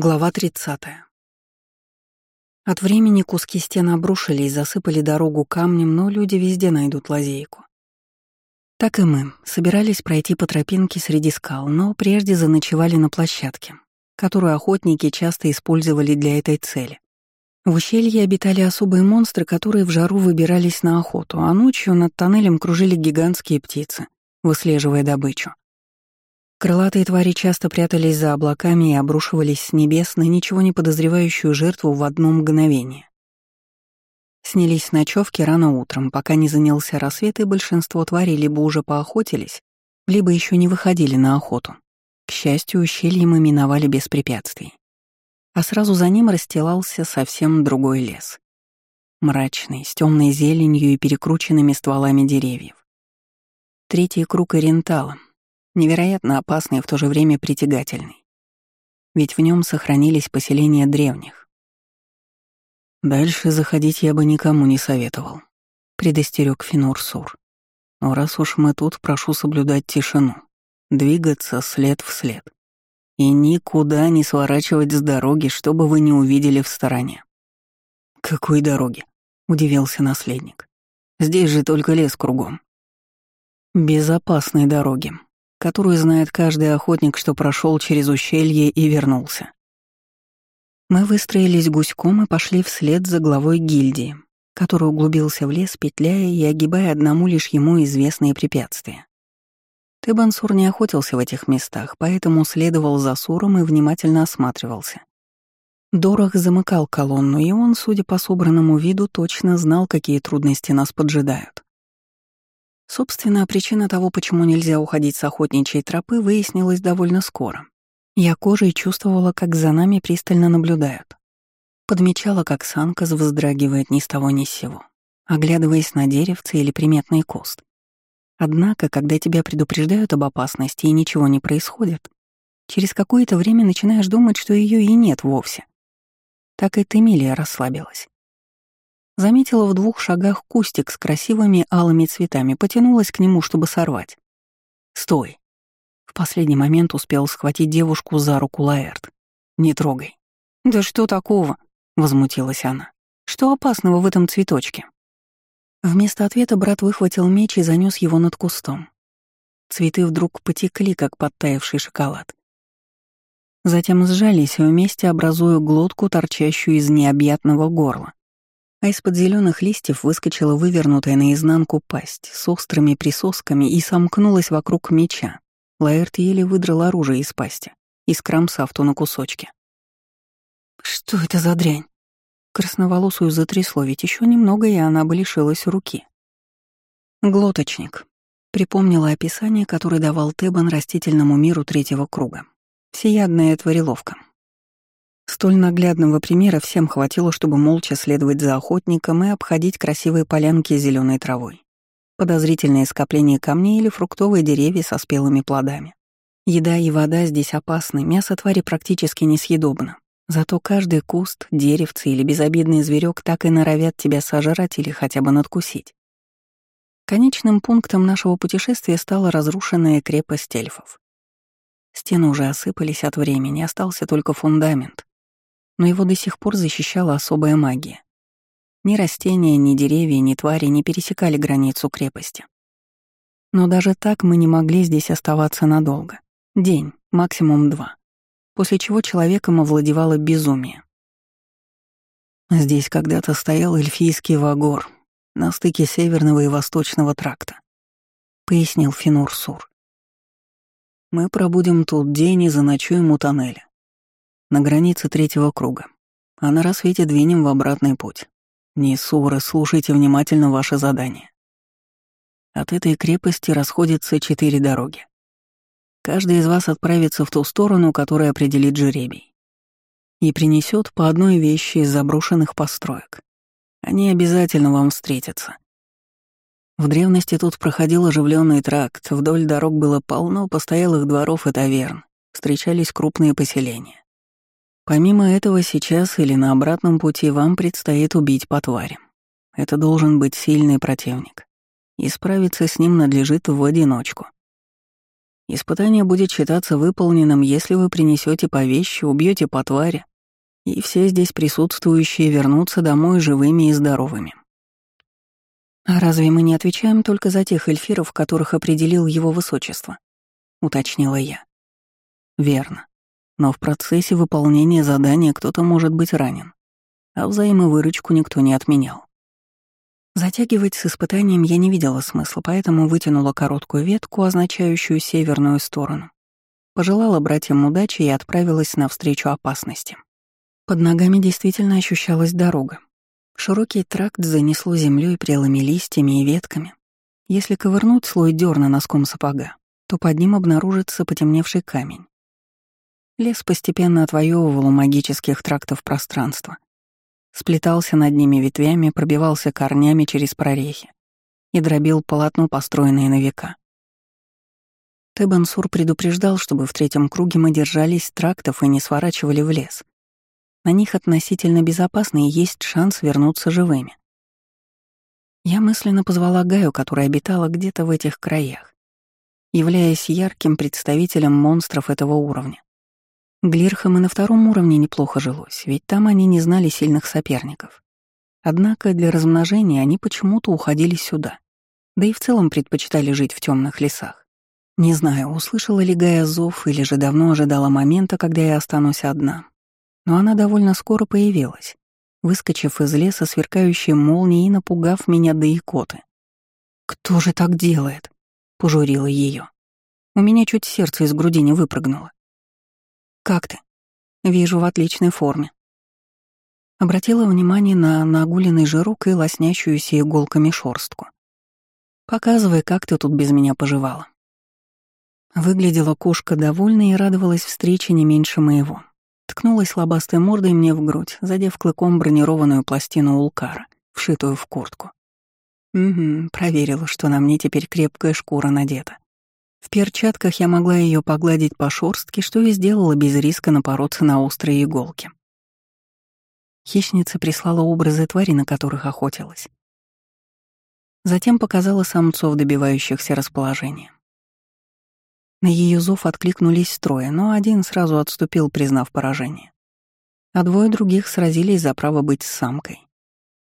Глава 30. От времени куски стен обрушились, засыпали дорогу камнем, но люди везде найдут лазейку. Так и мы собирались пройти по тропинке среди скал, но прежде заночевали на площадке, которую охотники часто использовали для этой цели. В ущелье обитали особые монстры, которые в жару выбирались на охоту, а ночью над тоннелем кружили гигантские птицы, выслеживая добычу. Крылатые твари часто прятались за облаками и обрушивались с небес на ничего не подозревающую жертву в одно мгновение. Снялись ночевки рано утром, пока не занялся рассвет, и большинство тварей либо уже поохотились, либо еще не выходили на охоту. К счастью, ущелье мы миновали без препятствий. А сразу за ним расстилался совсем другой лес. Мрачный, с темной зеленью и перекрученными стволами деревьев. Третий круг Орентала, невероятно опасный и в то же время притягательный. Ведь в нем сохранились поселения древних. «Дальше заходить я бы никому не советовал», — предостерег Финур-Сур. «Но раз уж мы тут, прошу соблюдать тишину, двигаться след в след и никуда не сворачивать с дороги, чтобы вы не увидели в стороне». «Какой дороги?» — удивился наследник. «Здесь же только лес кругом». «Безопасной дороги», которую знает каждый охотник, что прошел через ущелье и вернулся. Мы выстроились гуськом и пошли вслед за главой гильдии, который углубился в лес, петляя и огибая одному лишь ему известные препятствия. Тебансур не охотился в этих местах, поэтому следовал за Суром и внимательно осматривался. Дорох замыкал колонну, и он, судя по собранному виду, точно знал, какие трудности нас поджидают. Собственно, причина того, почему нельзя уходить с охотничьей тропы, выяснилась довольно скоро. Я кожей чувствовала, как за нами пристально наблюдают. Подмечала, как Санкас вздрагивает ни с того ни с сего, оглядываясь на деревце или приметный куст. Однако, когда тебя предупреждают об опасности и ничего не происходит, через какое-то время начинаешь думать, что ее и нет вовсе. Так и Темилия расслабилась. Заметила в двух шагах кустик с красивыми алыми цветами, потянулась к нему, чтобы сорвать. «Стой!» В последний момент успел схватить девушку за руку Лаэрт. «Не трогай». «Да что такого?» — возмутилась она. «Что опасного в этом цветочке?» Вместо ответа брат выхватил меч и занес его над кустом. Цветы вдруг потекли, как подтаявший шоколад. Затем сжались вместе, образуя глотку, торчащую из необъятного горла а из-под зеленых листьев выскочила вывернутая наизнанку пасть с острыми присосками и сомкнулась вокруг меча. Лаэрт еле выдрал оружие из пасти, искромсав то на кусочки. «Что это за дрянь?» Красноволосую затрясло, ведь еще немного, и она бы лишилась руки. Глоточник. Припомнила описание, которое давал Тебан растительному миру третьего круга. Всеядная твареловка, Столь наглядного примера всем хватило, чтобы молча следовать за охотником и обходить красивые полянки зеленой травой, подозрительные скопления камней или фруктовые деревья со спелыми плодами. Еда и вода здесь опасны, мясо твари практически несъедобно. Зато каждый куст, деревце или безобидный зверек так и норовят тебя сожрать или хотя бы надкусить. Конечным пунктом нашего путешествия стала разрушенная крепость эльфов. Стены уже осыпались от времени, остался только фундамент, но его до сих пор защищала особая магия. Ни растения, ни деревья, ни твари не пересекали границу крепости. Но даже так мы не могли здесь оставаться надолго. День, максимум два. После чего человеком овладевало безумие. Здесь когда-то стоял эльфийский вагор на стыке северного и восточного тракта, пояснил Финур-Сур. Мы пробудем тут день и заночуем у тоннеля на границе третьего круга, а на рассвете двинем в обратный путь. Несуры, слушайте внимательно ваше задание. От этой крепости расходятся четыре дороги. Каждый из вас отправится в ту сторону, которая определит жеребий. И принесет по одной вещи из заброшенных построек. Они обязательно вам встретятся. В древности тут проходил оживленный тракт, вдоль дорог было полно постоялых дворов и таверн, встречались крупные поселения. Помимо этого, сейчас или на обратном пути вам предстоит убить по тварям. Это должен быть сильный противник. И справиться с ним надлежит в одиночку. Испытание будет считаться выполненным, если вы принесете по вещи, убьете по твари, и все здесь присутствующие вернутся домой живыми и здоровыми. «А разве мы не отвечаем только за тех эльфиров, которых определил его высочество?» — уточнила я. «Верно. Но в процессе выполнения задания кто-то может быть ранен, а взаимовыручку никто не отменял. Затягивать с испытанием я не видела смысла, поэтому вытянула короткую ветку, означающую северную сторону. Пожелала братьям удачи и отправилась навстречу опасности. Под ногами действительно ощущалась дорога. Широкий тракт занесло землей, прелыми листьями и ветками. Если ковырнуть слой дерна носком сапога, то под ним обнаружится потемневший камень. Лес постепенно отвоевывал у магических трактов пространство, сплетался над ними ветвями, пробивался корнями через прорехи и дробил полотно, построенное на века. Тебансур предупреждал, чтобы в третьем круге мы держались трактов и не сворачивали в лес. На них относительно безопасно и есть шанс вернуться живыми. Я мысленно позвала Гаю, которая обитала где-то в этих краях, являясь ярким представителем монстров этого уровня. Глирхам и на втором уровне неплохо жилось, ведь там они не знали сильных соперников. Однако для размножения они почему-то уходили сюда, да и в целом предпочитали жить в темных лесах. Не знаю, услышала ли Гая зов или же давно ожидала момента, когда я останусь одна. Но она довольно скоро появилась, выскочив из леса сверкающей молнией и напугав меня до икоты. «Кто же так делает?» — пожурила ее. У меня чуть сердце из груди не выпрыгнуло. «Как ты?» «Вижу, в отличной форме». Обратила внимание на нагуленный жирок и лоснящуюся иголками шорстку. «Показывай, как ты тут без меня поживала». Выглядела кошка довольной и радовалась встрече не меньше моего. Ткнулась лобастой мордой мне в грудь, задев клыком бронированную пластину улкара, вшитую в куртку. Угу, проверила, что на мне теперь крепкая шкура надета. В перчатках я могла ее погладить по шорстке, что и сделала без риска напороться на острые иголки. Хищница прислала образы твари, на которых охотилась. Затем показала самцов, добивающихся расположения. На ее зов откликнулись трое, но один сразу отступил, признав поражение. А двое других сразились за право быть самкой.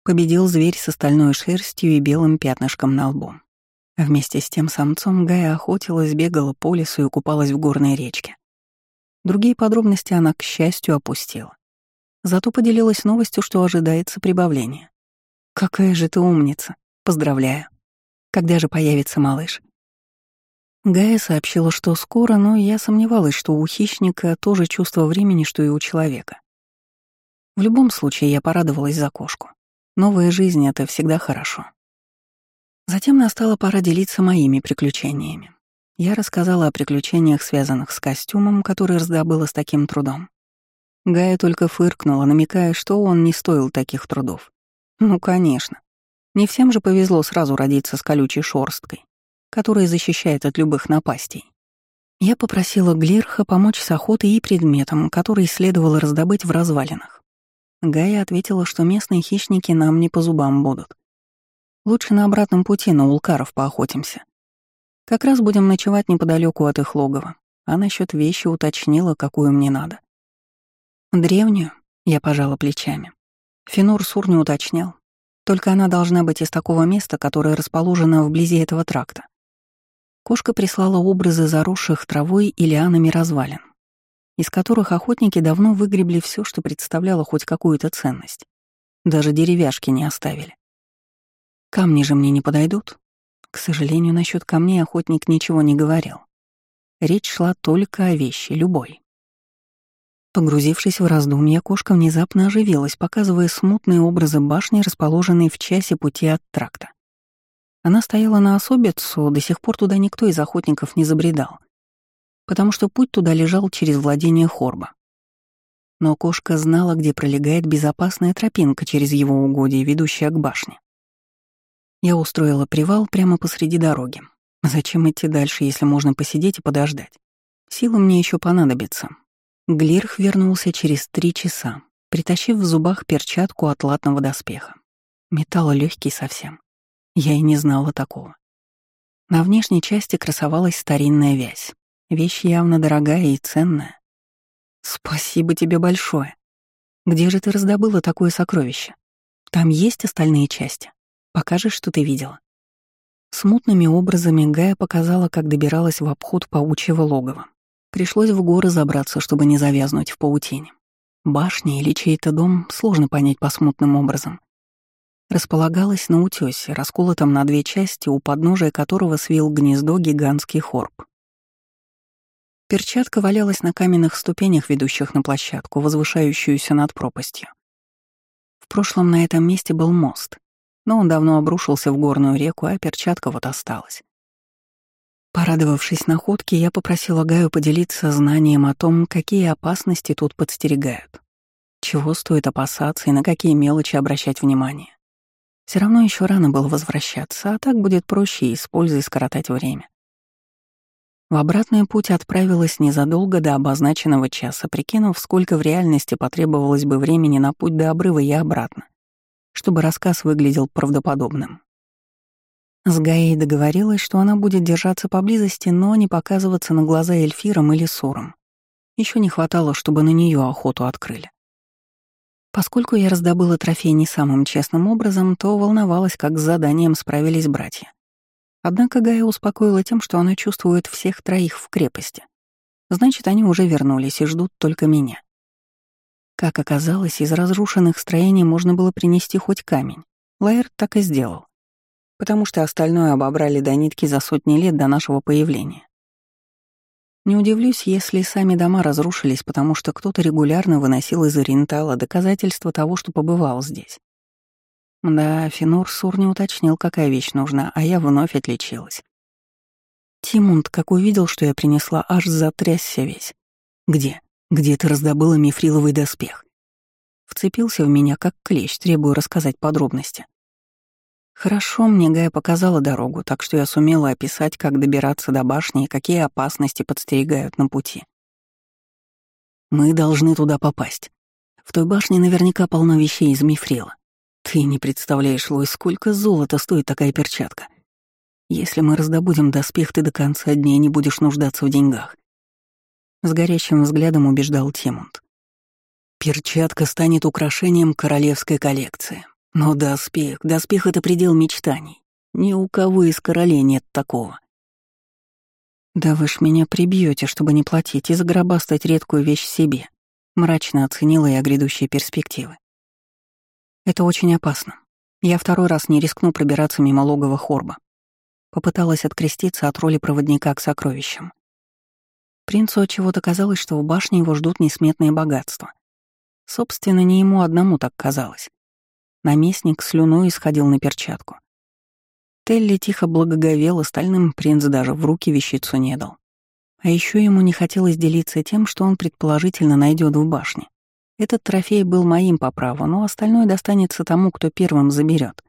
Победил зверь с остальной шерстью и белым пятнышком на лбу. Вместе с тем самцом Гая охотилась, бегала по лесу и купалась в горной речке. Другие подробности она, к счастью, опустила. Зато поделилась новостью, что ожидается прибавление. «Какая же ты умница! Поздравляю! Когда же появится малыш?» Гая сообщила, что скоро, но я сомневалась, что у хищника тоже чувство времени, что и у человека. В любом случае, я порадовалась за кошку. Новая жизнь — это всегда хорошо. Затем настала пора делиться моими приключениями. Я рассказала о приключениях, связанных с костюмом, который раздобыла с таким трудом. Гая только фыркнула, намекая, что он не стоил таких трудов. Ну, конечно. Не всем же повезло сразу родиться с колючей шорсткой, которая защищает от любых напастей. Я попросила Глирха помочь с охотой и предметом, который следовало раздобыть в развалинах. Гая ответила, что местные хищники нам не по зубам будут. Лучше на обратном пути на улкаров поохотимся. Как раз будем ночевать неподалеку от их логова, а насчет вещи уточнила, какую мне надо. Древнюю, я пожала плечами. Финур Сур не уточнял. Только она должна быть из такого места, которое расположено вблизи этого тракта. Кошка прислала образы заросших травой и лианами развалин, из которых охотники давно выгребли все, что представляло хоть какую-то ценность. Даже деревяшки не оставили. Камни же мне не подойдут. К сожалению, насчет камней охотник ничего не говорил. Речь шла только о вещи, любой. Погрузившись в раздумья, кошка внезапно оживилась, показывая смутные образы башни, расположенной в часе пути от тракта. Она стояла на особицу, до сих пор туда никто из охотников не забредал, потому что путь туда лежал через владение Хорба. Но кошка знала, где пролегает безопасная тропинка через его угодья, ведущая к башне. Я устроила привал прямо посреди дороги. Зачем идти дальше, если можно посидеть и подождать? Силы мне еще понадобятся. Глирх вернулся через три часа, притащив в зубах перчатку от латного доспеха. Металл легкий совсем. Я и не знала такого. На внешней части красовалась старинная вязь. Вещь явно дорогая и ценная. Спасибо тебе большое. Где же ты раздобыла такое сокровище? Там есть остальные части? Покажешь, что ты видела? Смутными образами Гая показала, как добиралась в обход паучьего логова. Пришлось в горы забраться, чтобы не завязнуть в паутине. Башня или чей-то дом сложно понять по смутным образом. Располагалась на утёсе, расколотом на две части, у подножия которого свил гнездо гигантский хорб. Перчатка валялась на каменных ступенях, ведущих на площадку, возвышающуюся над пропастью. В прошлом на этом месте был мост, но он давно обрушился в горную реку, а перчатка вот осталась. Порадовавшись находке, я попросила Гаю поделиться знанием о том, какие опасности тут подстерегают. Чего стоит опасаться и на какие мелочи обращать внимание. Все равно еще рано было возвращаться, а так будет проще и с пользой скоротать время. В обратный путь отправилась незадолго до обозначенного часа, прикинув, сколько в реальности потребовалось бы времени на путь до обрыва и обратно, чтобы рассказ выглядел правдоподобным. С Гаей договорилась, что она будет держаться поблизости, но не показываться на глаза эльфирам или сурам. Еще не хватало, чтобы на нее охоту открыли. Поскольку я раздобыла трофей не самым честным образом, то волновалась, как с заданием справились братья. Однако Гая успокоила тем, что она чувствует всех троих в крепости. Значит, они уже вернулись и ждут только меня. Как оказалось, из разрушенных строений можно было принести хоть камень. Лайер так и сделал потому что остальное обобрали до нитки за сотни лет до нашего появления. Не удивлюсь, если сами дома разрушились, потому что кто-то регулярно выносил из Ориентала доказательства того, что побывал здесь. Да, Финур Сур не уточнил, какая вещь нужна, а я вновь отличилась. Тимунд, как увидел, что я принесла, аж затрясся весь. «Где? Где ты раздобыла мифриловый доспех?» Вцепился в меня, как клещ, требуя рассказать подробности. Хорошо мне Гая показала дорогу, так что я сумела описать, как добираться до башни и какие опасности подстерегают на пути. Мы должны туда попасть. В той башне наверняка полно вещей из мифрила. Ты не представляешь, Лой, сколько золота стоит такая перчатка. Если мы раздобудем доспех, ты до конца дней не будешь нуждаться в деньгах. С горящим взглядом убеждал Тимунд. Перчатка станет украшением королевской коллекции. Но доспех, доспех — это предел мечтаний. Ни у кого из королей нет такого. «Да вы ж меня прибьете, чтобы не платить, и загробастать редкую вещь себе», — мрачно оценила я грядущие перспективы. «Это очень опасно. Я второй раз не рискну пробираться мимо логова Хорба». Попыталась откреститься от роли проводника к сокровищам. Принцу от чего-то казалось, что в башне его ждут несметные богатства. Собственно, не ему одному так казалось. Наместник слюной исходил на перчатку. Телли тихо благоговел, остальным принц даже в руки вещицу не дал. А еще ему не хотелось делиться тем, что он предположительно найдет в башне. Этот трофей был моим по праву, но остальное достанется тому, кто первым заберет.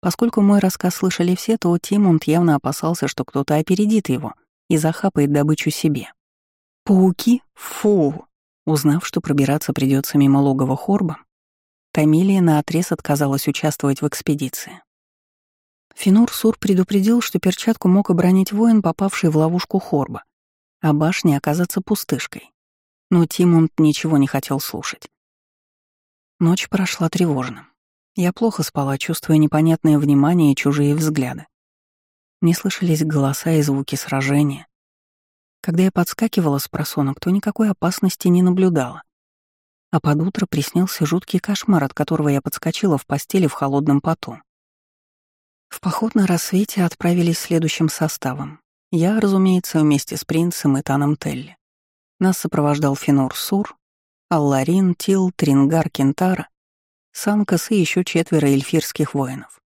Поскольку мой рассказ слышали все, то Тимунд явно опасался, что кто-то опередит его и захапает добычу себе. Пауки? Фу! Узнав, что пробираться придется мимо логова Хорба, Тамилия наотрез отказалась участвовать в экспедиции. Финур Сур предупредил, что перчатку мог обронить воин, попавший в ловушку Хорба, а башня оказаться пустышкой. Но Тимунд ничего не хотел слушать. Ночь прошла тревожно. Я плохо спала, чувствуя непонятное внимание и чужие взгляды. Не слышались голоса и звуки сражения. Когда я подскакивала с просонок, то никакой опасности не наблюдала а под утро приснился жуткий кошмар, от которого я подскочила в постели в холодном поту. В поход на рассвете отправились следующим составом. Я, разумеется, вместе с принцем и Таном Телли. Нас сопровождал Финур Сур, Алларин, Тил, Трингар, Кентара, Санкас и еще четверо эльфирских воинов.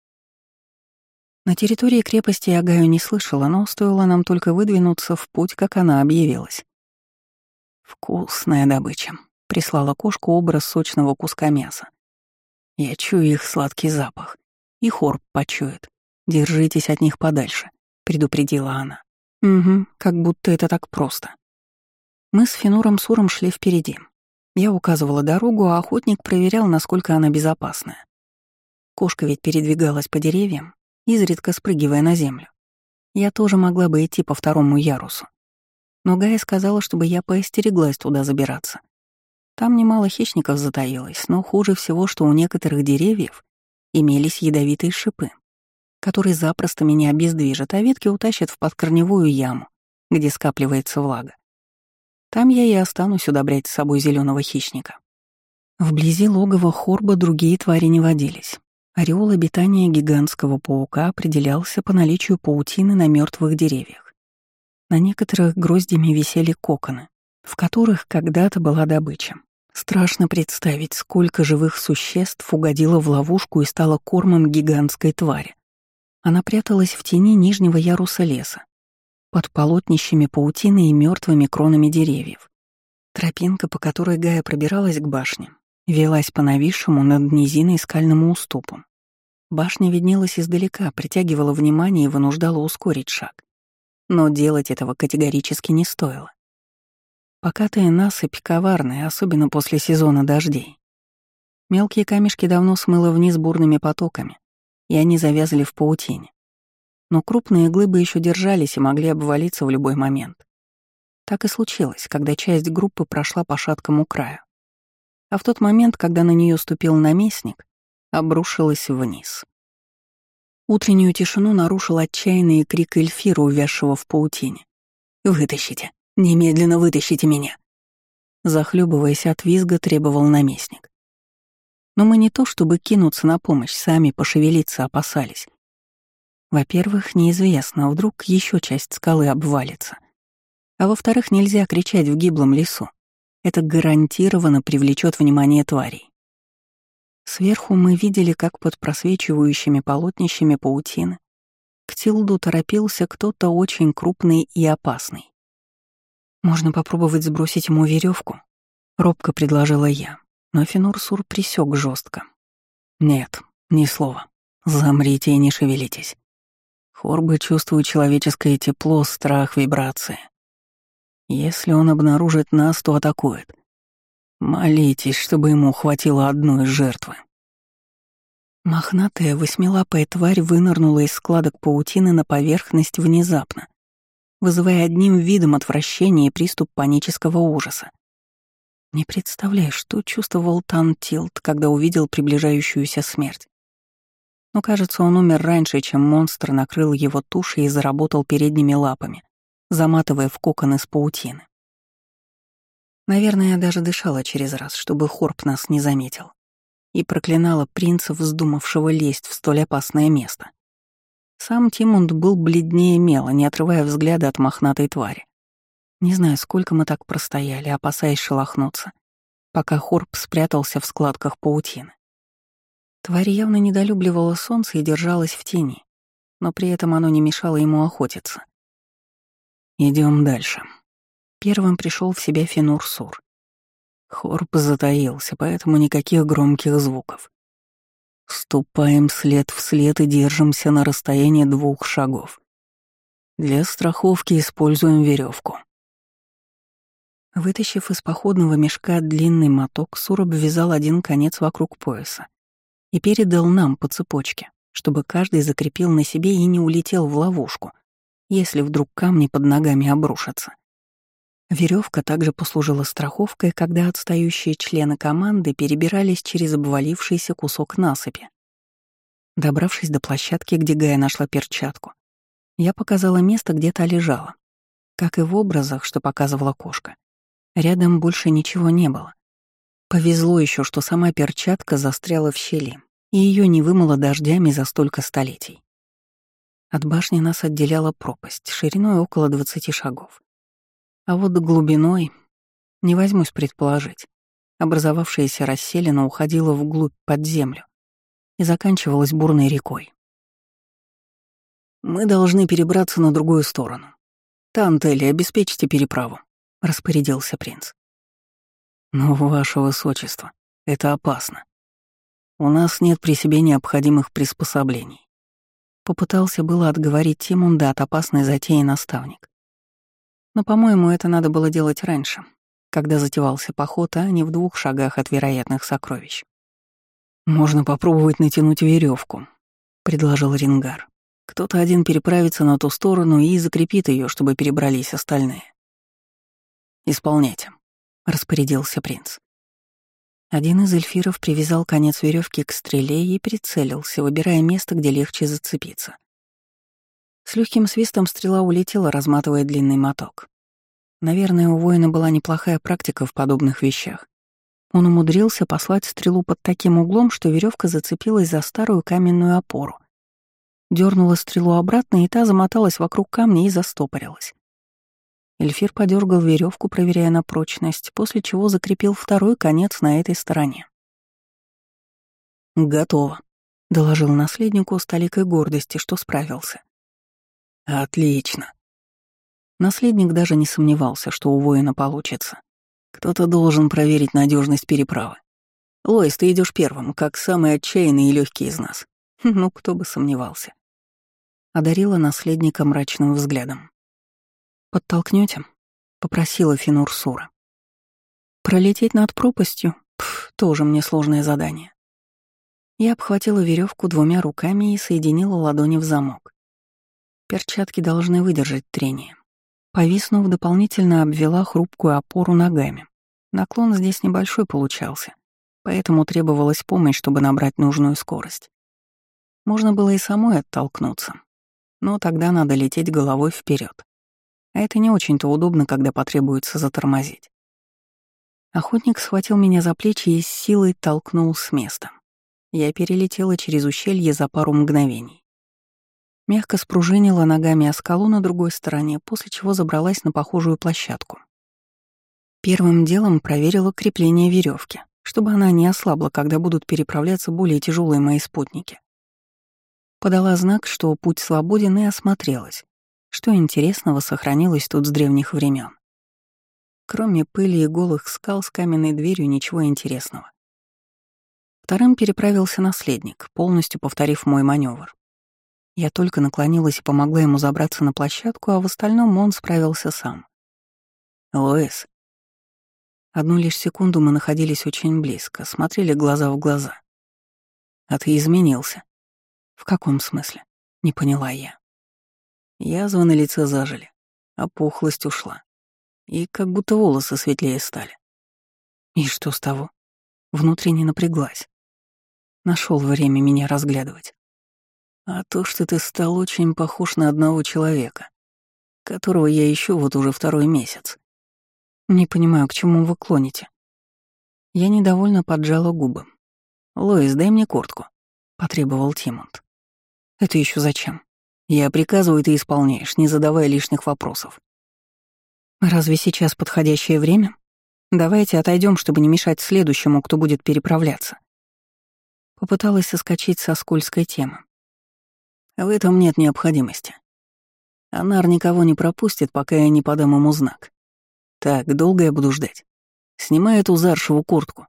На территории крепости я Гаю не слышала, но стоило нам только выдвинуться в путь, как она объявилась. Вкусная добыча прислала кошку образ сочного куска мяса. Я чую их сладкий запах. И хорб почует. Держитесь от них подальше, предупредила она. Угу, как будто это так просто. Мы с Финуром Суром шли впереди. Я указывала дорогу, а охотник проверял, насколько она безопасная. Кошка ведь передвигалась по деревьям, изредка спрыгивая на землю. Я тоже могла бы идти по второму ярусу. Но Гая сказала, чтобы я поостереглась туда забираться. Там немало хищников затаилось, но хуже всего, что у некоторых деревьев имелись ядовитые шипы, которые запросто меня обездвижат, а ветки утащат в подкорневую яму, где скапливается влага. Там я и останусь удобрять с собой зеленого хищника. Вблизи логова Хорба другие твари не водились. Ореол обитания гигантского паука определялся по наличию паутины на мертвых деревьях. На некоторых гроздями висели коконы, в которых когда-то была добыча. Страшно представить, сколько живых существ угодило в ловушку и стало кормом гигантской твари. Она пряталась в тени нижнего яруса леса, под полотнищами паутины и мертвыми кронами деревьев. Тропинка, по которой Гая пробиралась к башне, велась по нависшему над низиной скальному уступу. Башня виднелась издалека, притягивала внимание и вынуждала ускорить шаг. Но делать этого категорически не стоило. Покатая насыпь коварная, особенно после сезона дождей. Мелкие камешки давно смыло вниз бурными потоками, и они завязли в паутине. Но крупные глыбы еще держались и могли обвалиться в любой момент. Так и случилось, когда часть группы прошла по шаткому краю. А в тот момент, когда на нее ступил наместник, обрушилась вниз. Утреннюю тишину нарушил отчаянный крик Эльфира, увязшего в паутине. «Вытащите! Немедленно вытащите меня!» Захлебываясь от визга, требовал наместник. Но мы не то чтобы кинуться на помощь, сами пошевелиться опасались. Во-первых, неизвестно, вдруг еще часть скалы обвалится. А во-вторых, нельзя кричать в гиблом лесу. Это гарантированно привлечет внимание тварей. Сверху мы видели, как под просвечивающими полотнищами паутины к Тилду торопился кто-то очень крупный и опасный. «Можно попробовать сбросить ему веревку, робко предложила я, но Финурсур присек жестко. «Нет, ни слова. Замрите и не шевелитесь. Хорбы чувствует человеческое тепло, страх, вибрации. Если он обнаружит нас, то атакует. Молитесь, чтобы ему хватило одной жертвы». Мохнатая восьмилапая тварь вынырнула из складок паутины на поверхность внезапно, вызывая одним видом отвращения и приступ панического ужаса. Не представляю, что чувствовал Тан Тилт, когда увидел приближающуюся смерть. Но кажется, он умер раньше, чем монстр накрыл его тушей и заработал передними лапами, заматывая в кокон из паутины. Наверное, я даже дышала через раз, чтобы Хорп нас не заметил, и проклинала принца, вздумавшего лезть в столь опасное место. Сам Тимунд был бледнее мела, не отрывая взгляда от мохнатой твари. Не знаю, сколько мы так простояли, опасаясь шелохнуться, пока Хорп спрятался в складках паутины. Тварь явно недолюбливала солнце и держалась в тени, но при этом оно не мешало ему охотиться. Идем дальше. Первым пришел в себя Финур-Сур. Хорп затаился, поэтому никаких громких звуков. Ступаем след в след и держимся на расстоянии двух шагов. Для страховки используем веревку. Вытащив из походного мешка длинный моток, Сур обвязал один конец вокруг пояса и передал нам по цепочке, чтобы каждый закрепил на себе и не улетел в ловушку, если вдруг камни под ногами обрушатся. Веревка также послужила страховкой, когда отстающие члены команды перебирались через обвалившийся кусок насыпи. Добравшись до площадки, где Гая нашла перчатку, я показала место, где та лежала. Как и в образах, что показывала кошка. Рядом больше ничего не было. Повезло еще, что сама перчатка застряла в щели, и ее не вымыло дождями за столько столетий. От башни нас отделяла пропасть, шириной около 20 шагов. А вот глубиной, не возьмусь предположить, образовавшаяся расселена уходила вглубь под землю и заканчивалась бурной рекой. «Мы должны перебраться на другую сторону. Тантели, обеспечьте переправу», — распорядился принц. «Но, ваше высочество, это опасно. У нас нет при себе необходимых приспособлений». Попытался было отговорить Тимунда от опасной затеи наставник. Но, по-моему, это надо было делать раньше, когда затевался поход, а не в двух шагах от вероятных сокровищ. «Можно попробовать натянуть веревку, предложил Рингар. «Кто-то один переправится на ту сторону и закрепит ее, чтобы перебрались остальные. «Исполняйте», — распорядился принц. Один из эльфиров привязал конец веревки к стреле и прицелился, выбирая место, где легче зацепиться. С легким свистом стрела улетела, разматывая длинный моток. Наверное, у воина была неплохая практика в подобных вещах. Он умудрился послать стрелу под таким углом, что веревка зацепилась за старую каменную опору. Дернула стрелу обратно, и та замоталась вокруг камня и застопорилась. Эльфир подергал веревку, проверяя на прочность, после чего закрепил второй конец на этой стороне. «Готово», — доложил наследнику с толикой гордости, что справился. «Отлично», Наследник даже не сомневался, что у воина получится. Кто-то должен проверить надежность переправы. Лоис, ты идешь первым, как самый отчаянный и легкий из нас. Ну, кто бы сомневался. Одарила наследника мрачным взглядом. Подтолкнете? попросила Финур Сура. Пролететь над пропастью Пф, тоже мне сложное задание. Я обхватила веревку двумя руками и соединила ладони в замок. Перчатки должны выдержать трение. Повиснув, дополнительно обвела хрупкую опору ногами. Наклон здесь небольшой получался, поэтому требовалась помощь, чтобы набрать нужную скорость. Можно было и самой оттолкнуться, но тогда надо лететь головой вперед. А это не очень-то удобно, когда потребуется затормозить. Охотник схватил меня за плечи и с силой толкнул с места. Я перелетела через ущелье за пару мгновений. Мягко спружинила ногами о скалу на другой стороне, после чего забралась на похожую площадку. Первым делом проверила крепление веревки, чтобы она не ослабла, когда будут переправляться более тяжелые мои спутники. Подала знак, что путь свободен, и осмотрелась. Что интересного сохранилось тут с древних времен. Кроме пыли и голых скал с каменной дверью ничего интересного. Вторым переправился наследник, полностью повторив мой маневр. Я только наклонилась и помогла ему забраться на площадку, а в остальном он справился сам. «Лоэс». Одну лишь секунду мы находились очень близко, смотрели глаза в глаза. «А ты изменился?» «В каком смысле?» — не поняла я. Язвы на лице зажили, а пухлость ушла. И как будто волосы светлее стали. И что с того? Внутренне напряглась. Нашел время меня разглядывать. А то, что ты стал очень похож на одного человека, которого я ищу вот уже второй месяц. Не понимаю, к чему вы клоните. Я недовольно поджала губы. «Лоис, дай мне куртку», — потребовал Тимонт. «Это еще зачем? Я приказываю, ты исполняешь, не задавая лишних вопросов». «Разве сейчас подходящее время? Давайте отойдем, чтобы не мешать следующему, кто будет переправляться». Попыталась соскочить со скользкой темы. В этом нет необходимости. Анар никого не пропустит, пока я не подам ему знак. Так, долго я буду ждать. Снимай эту заршеву куртку,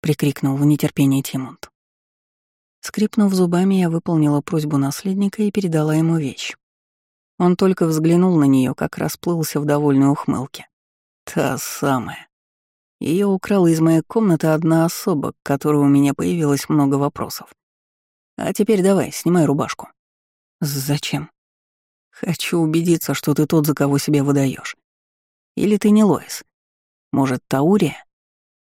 прикрикнул в нетерпении Тимонт. Скрипнув зубами, я выполнила просьбу наследника и передала ему вещь. Он только взглянул на нее, как расплылся в довольной ухмылке. Та самая. Ее украла из моей комнаты одна особа, к которой у меня появилось много вопросов. А теперь давай, снимай рубашку. Зачем? Хочу убедиться, что ты тот, за кого себя выдаешь. Или ты не Лоис? Может, Таурия?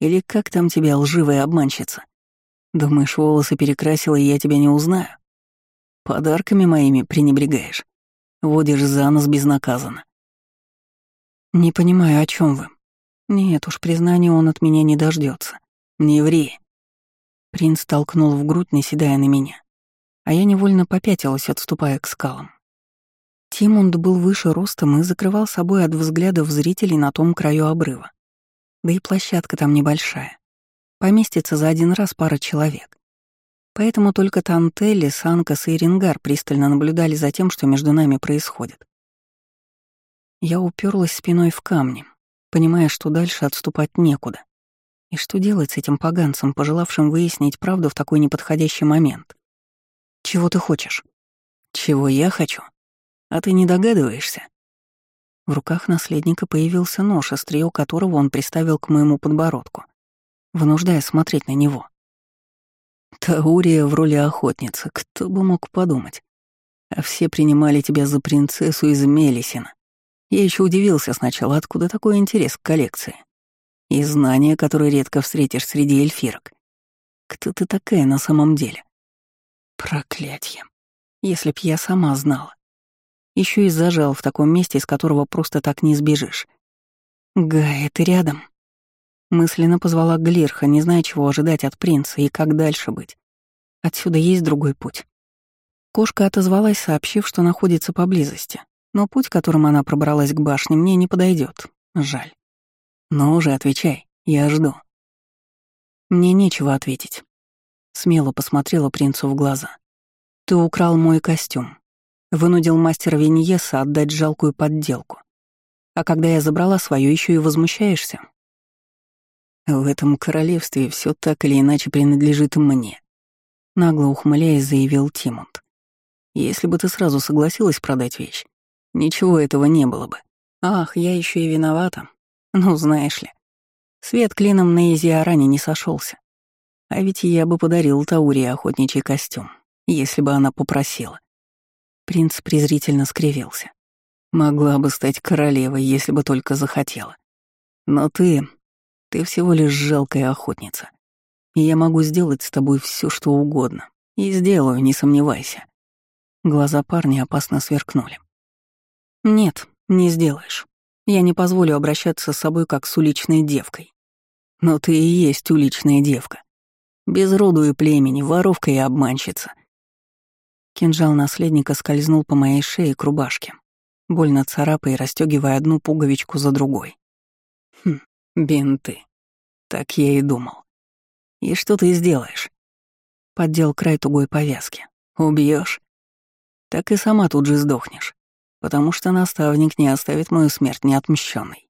Или как там тебя лживая обманщица? Думаешь, волосы перекрасила, и я тебя не узнаю? Подарками моими пренебрегаешь. Водишь за нос безнаказанно. Не понимаю, о чем вы. Нет уж, признания он от меня не дождется. Не ври. Принц толкнул в грудь, наседая на меня а я невольно попятилась, отступая к скалам. Тимунд был выше ростом и закрывал собой от взглядов зрителей на том краю обрыва. Да и площадка там небольшая. Поместится за один раз пара человек. Поэтому только Тантелли, Санкас и Рингар пристально наблюдали за тем, что между нами происходит. Я уперлась спиной в камни, понимая, что дальше отступать некуда. И что делать с этим поганцем, пожелавшим выяснить правду в такой неподходящий момент? Чего ты хочешь? Чего я хочу? А ты не догадываешься? В руках наследника появился нож, острие которого он приставил к моему подбородку, вынуждая смотреть на него. Таурия в роли охотницы, кто бы мог подумать. А все принимали тебя за принцессу из Мелисина. Я еще удивился сначала, откуда такой интерес к коллекции. И знания, которые редко встретишь среди эльфирок. Кто ты такая на самом деле? Проклятье. Если б я сама знала. Еще и зажал в таком месте, из которого просто так не сбежишь. Гая, ты рядом? Мысленно позвала Глирха, не зная, чего ожидать от принца и как дальше быть. Отсюда есть другой путь. Кошка отозвалась, сообщив, что находится поблизости, но путь, которым она пробралась к башне, мне не подойдет. Жаль. Но уже отвечай, я жду. Мне нечего ответить. Смело посмотрела принцу в глаза. Ты украл мой костюм. Вынудил мастера Виньеса отдать жалкую подделку. А когда я забрала свое, еще и возмущаешься. В этом королевстве все так или иначе принадлежит мне. Нагло ухмыляясь, заявил Тимонт. Если бы ты сразу согласилась продать вещь, ничего этого не было бы. Ах, я еще и виновата. Ну, знаешь ли. Свет клином на Изиаране не сошелся. А ведь я бы подарил Таурии охотничий костюм, если бы она попросила. Принц презрительно скривился. Могла бы стать королевой, если бы только захотела. Но ты... ты всего лишь жалкая охотница. И я могу сделать с тобой все, что угодно. И сделаю, не сомневайся. Глаза парня опасно сверкнули. «Нет, не сделаешь. Я не позволю обращаться с собой как с уличной девкой. Но ты и есть уличная девка. Без роду и племени, воровка и обманщица». Кинжал наследника скользнул по моей шее к рубашке, больно царапая и расстегивая одну пуговичку за другой. Бинты. Так я и думал. И что ты сделаешь? Поддел край тугой повязки. Убьешь? так и сама тут же сдохнешь, потому что наставник не оставит мою смерть неотмщенной.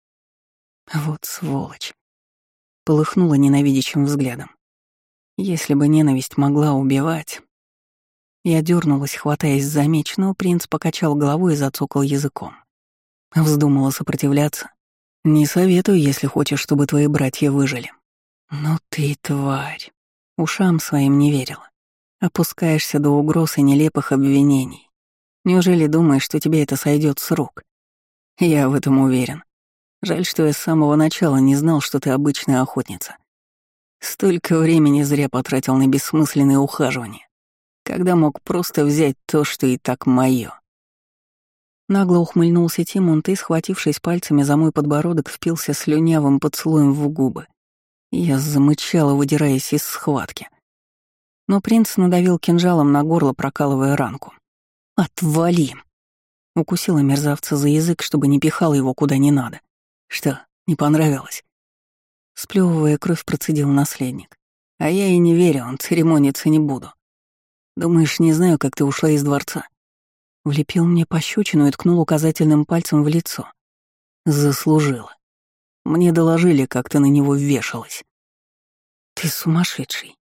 Вот сволочь. Полыхнула ненавидящим взглядом. Если бы ненависть могла убивать... Я дернулась, хватаясь за меч, но принц покачал головой и зацокал языком. Вздумала сопротивляться. «Не советую, если хочешь, чтобы твои братья выжили». «Но ты тварь!» Ушам своим не верила. Опускаешься до угроз и нелепых обвинений. Неужели думаешь, что тебе это сойдет с рук? Я в этом уверен. Жаль, что я с самого начала не знал, что ты обычная охотница. Столько времени зря потратил на бессмысленные ухаживания, когда мог просто взять то, что и так моё. Нагло ухмыльнулся Тимонт и, схватившись пальцами за мой подбородок, впился слюнявым поцелуем в губы. Я замычала, выдираясь из схватки. Но принц надавил кинжалом на горло, прокалывая ранку. «Отвали!» Укусила мерзавца за язык, чтобы не пихала его куда не надо. «Что, не понравилось?» Сплёвывая кровь, процедил наследник. «А я и не верю, он церемониться не буду. Думаешь, не знаю, как ты ушла из дворца?» Влепил мне пощечину и ткнул указательным пальцем в лицо. Заслужила. Мне доложили, как ты на него вешалась. Ты сумасшедший.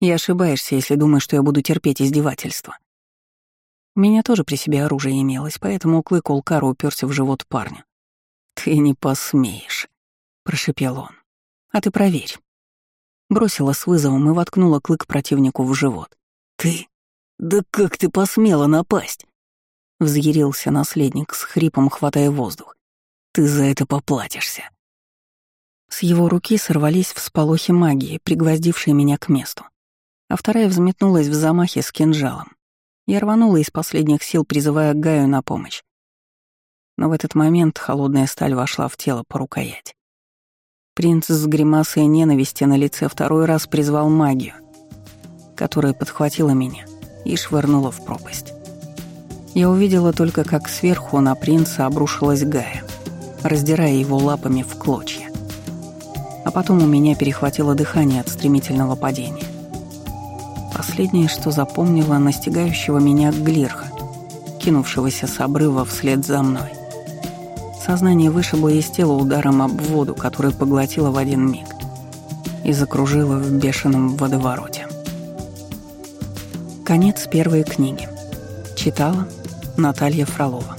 И ошибаешься, если думаешь, что я буду терпеть издевательства. У меня тоже при себе оружие имелось, поэтому клык Улкара уперся в живот парня. «Ты не посмеешь», — прошипел он. «А ты проверь». Бросила с вызовом и воткнула клык противнику в живот. «Ты? Да как ты посмела напасть?» Взъярился наследник с хрипом, хватая воздух. «Ты за это поплатишься». С его руки сорвались всполохи магии, пригвоздившие меня к месту, а вторая взметнулась в замахе с кинжалом. Я рванула из последних сил, призывая Гаю на помощь. Но в этот момент холодная сталь вошла в тело по рукоять. Принц с гримасой ненависти на лице второй раз призвал магию, которая подхватила меня и швырнула в пропасть. Я увидела только, как сверху на принца обрушилась Гая, раздирая его лапами в клочья. А потом у меня перехватило дыхание от стремительного падения. Последнее, что запомнила настигающего меня Глирха, кинувшегося с обрыва вслед за мной. Сознание вышибло из тела ударом об воду, который поглотило в один миг и закружило в бешеном водовороте. Конец первой книги. Читала Наталья Фролова.